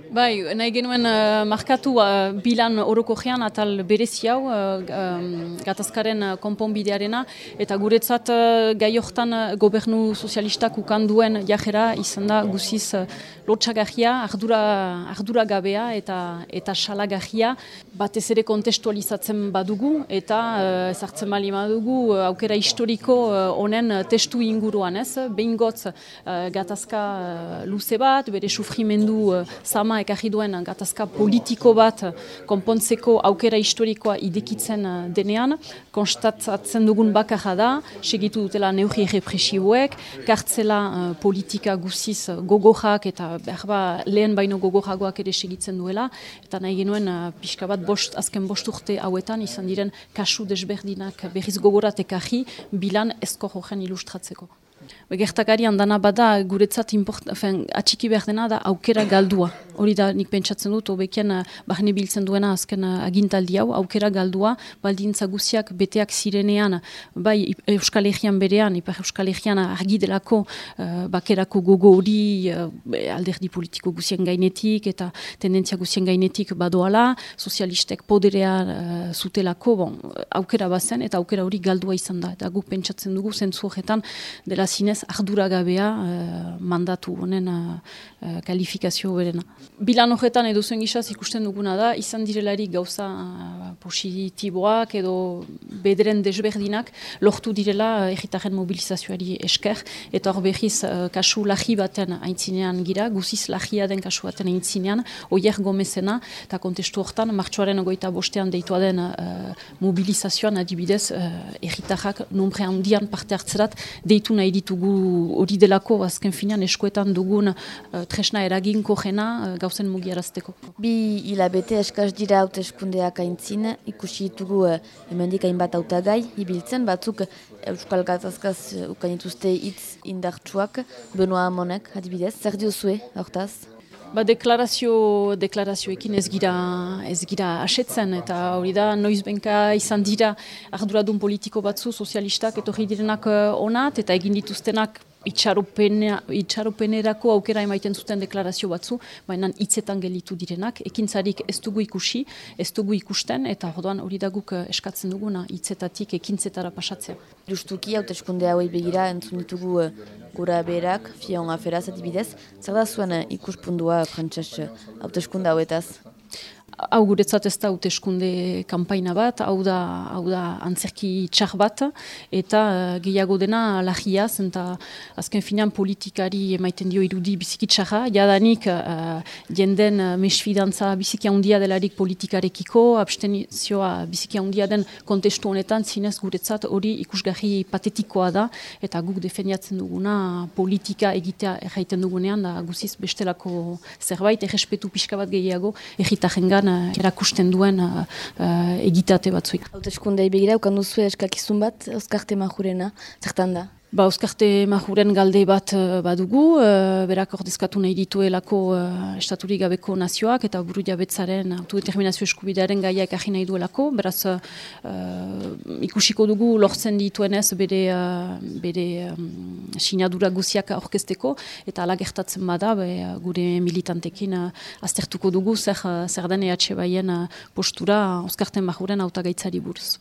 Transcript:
Bai, nahi genuen uh, markatu uh, bilan oroko gean atal berezi hau uh, um, gatazkaren uh, konponbidearena. Eta guretzat uh, gai hortan uh, gobernu sozialistak ukanduen jajera izan da guziz uh, lotxagahia, ardura, ardura gabea eta eta salagahia. Batez ere kontestualizatzen badugu eta uh, ezartzen bali badugu uh, aukera historiko honen uh, testu inguruan ez, behin gotz uh, gatazka luze bat, bere sufrimendu uh, sama ekarri duen gatazka politiko bat konpontzeko aukera historikoa idekitzen uh, denean, konstatatzen dugun bakarra da, segitu dutela neurri represiboek, kartzela uh, politika guziz gogorrak eta berba lehen baino gogorragoak ere segitzen duela, eta nahi genuen uh, pixka bat bost, azken bost urte hauetan izan diren kasu desberdinak berriz gogorat ekarri bilan ezko jogen ilustratzeko. Gertakari handana bada guretzat import, atxiki behar dena da aukera galdua. Hori da nik pentsatzen dut, obekien uh, bahne biltzen duena azken uh, agintaldi hau, aukera galdua, baldintza guziak beteak zirenean, bai Euskal Herrian berean, Ipar Euskal Herrian argidelako uh, bakerako gogo hori uh, alderdi politiko guzien gainetik eta tendentzia guzien gainetik badoala, sozialistek poderea uh, zutelako, bon, aukera bazen eta aukera hori galdua izan da. Eta guk pentsatzen dugu zentzu horretan dela zinez arduragabea uh, mandatu honen uh, kalifikazio berena. Bilan horretan edo zuen gisaz ikusten duguna da, izan direlarik gauza uh, positiboak edo bederen desberdinak lortu direla egitaren mobilizazioari esker, eta hor behiz kasu lahi baten aintzinean gira, guziz lahia den kasu baten aintzinean, oier gomezena, eta kontestu horretan, martxoaren ogoita bostean deitua den uh, mobilizazioan adibidez, uh, egitarrak nombre handian parte hartzerat, deitu nahi ditugu hori delako azken finean eskoetan dugun uh, tresna eraginko jena gauzen mugiarazteko. Bi hilabete eskaz dira haute eskundeak aintzin, ikusi ditugu uh, emendik hainbat autagai, ibiltzen batzuk Euskal Gatazkaz uh, ukanituzte hitz indartsuak, Benoa Amonek, adibidez, zer diozue, hortaz? Ba, deklarazio, deklarazioekin ez gira, ez gira asetzen, eta hori da, noiz benka izan dira arduradun politiko batzu, sozialistak, etorri direnak onat, eta egin dituztenak itxaropenerako aukera emaiten zuten deklarazio batzu, baina hitzetan gelitu direnak, ekintzarik ez dugu ikusi, ez dugu ikusten, eta orduan hori da guk eskatzen duguna hitzetatik ekintzetara pasatzea. Justuki, haute eskunde hauei begira, entzun ditugu uh, gura berak, fion aferaz adibidez, zer da zuen uh, ikuspundua frantxas haute eskunde hauetaz? Hau guretzat ez da uteskunde kanpaina bat, hau da, hau da antzerki txar bat, eta uh, gehiago dena lagia, zenta azken finan politikari emaiten dio irudi biziki txarra, jadanik uh, jenden uh, mesfidantza biziki handia delarik politikarekiko, abstenizioa biziki handia den kontestu honetan, zinez guretzat hori ikusgarri patetikoa da, eta guk defendiatzen duguna politika egitea erraiten dugunean, da guziz bestelako zerbait, errespetu pixka bat gehiago, erritaren uh, erakusten duen uh, egitate batzuik. Hauteskundei begira, ukan duzu eskakizun bat, Oskarte Majurena, zertan da? Ba, Euskarte Majuren galde bat uh, badugu, uh, berak ordezkatu nahi dituelako uh, estaturik gabeko nazioak eta buru jabetzaren autodeterminazio eskubidearen gaiak ahi nahi duelako, beraz uh, ikusiko dugu lortzen dituenez bere, bere um, sinadura guziak orkesteko eta ala gertatzen bada be, gure militantekin aztertuko dugu zer, zer den EH baien postura Euskarte Majuren autagaitzari buruz.